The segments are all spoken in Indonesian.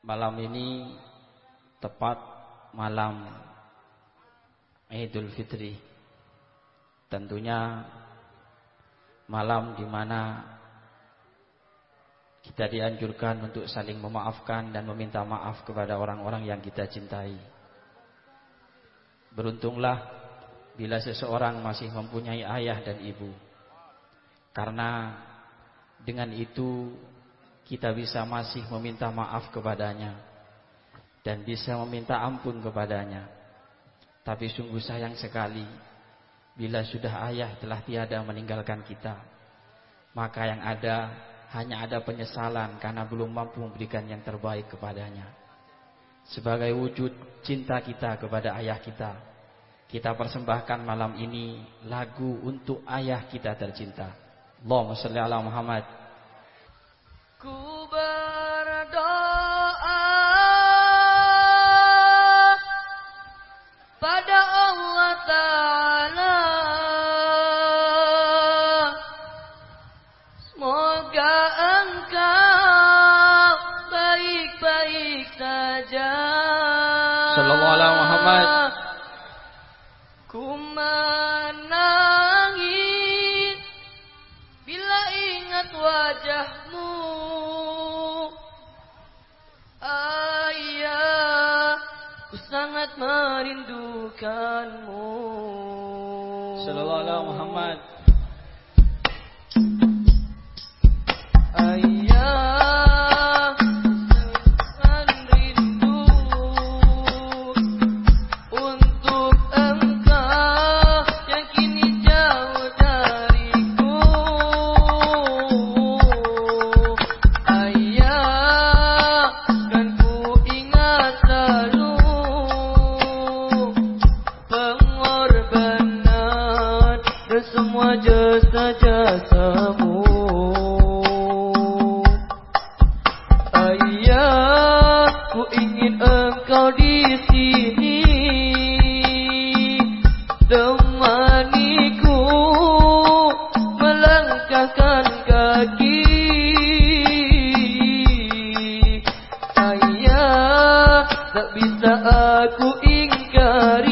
malam ini tepat malam Idul Fitri. Tentunya malam di mana kita dianjurkan untuk saling memaafkan dan meminta maaf kepada orang-orang yang kita cintai. Beruntunglah bila seseorang masih mempunyai ayah dan ibu. Karena dengan itu kita bisa masih meminta maaf kepadanya dan bisa meminta ampun kepadanya. Tapi sungguh sayang sekali bila sudah ayah telah tiada meninggalkan kita, maka yang ada hanya ada penyesalan karena belum mampu memberikan yang terbaik kepadanya. Sebagai wujud cinta kita kepada ayah kita, kita persembahkan malam ini lagu untuk ayah kita tercinta. Allahumma salli ala Muhammad. Sallallahu alaihi Muhammad. Ku menangis Bila ingat wajahmu. Sangat merindukanmu. Sallallahu alaihi Muhammad tak bisa aku ingkari.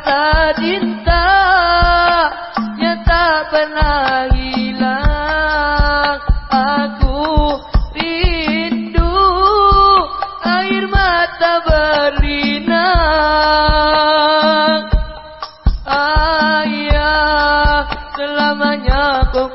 Tak cinta yang tak pernah hilang aku rindu air mata berlinang. Ayah selamanya kau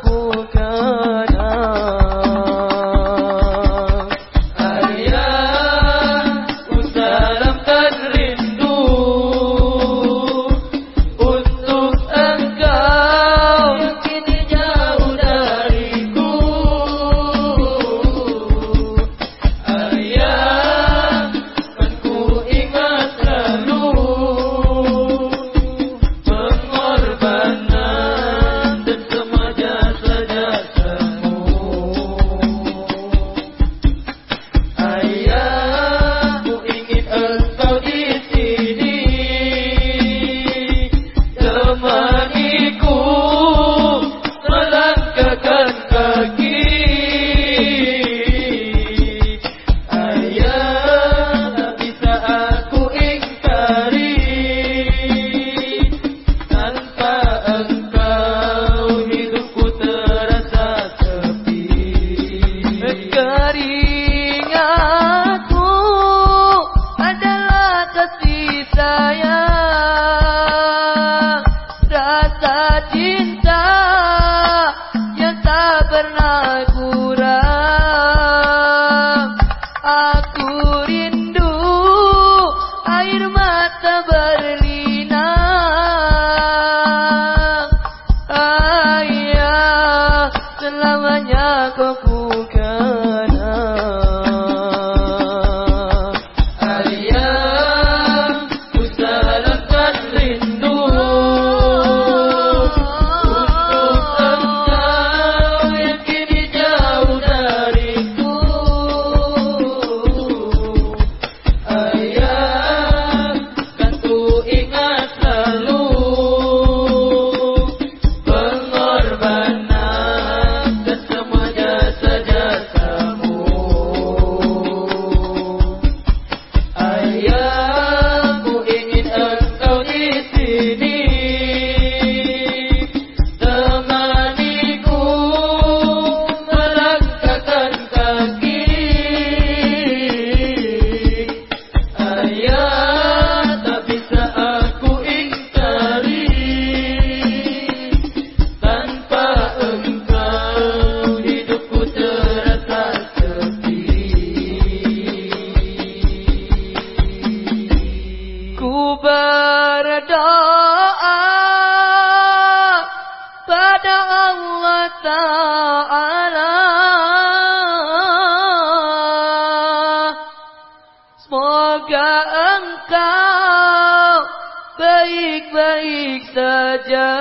baik-baik saja.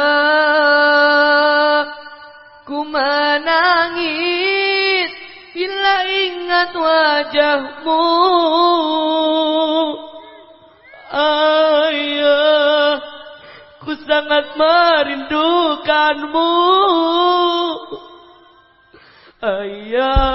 Ku menangis bila ingat wajahmu. Ayah, ku sangat merindukanmu. Ayah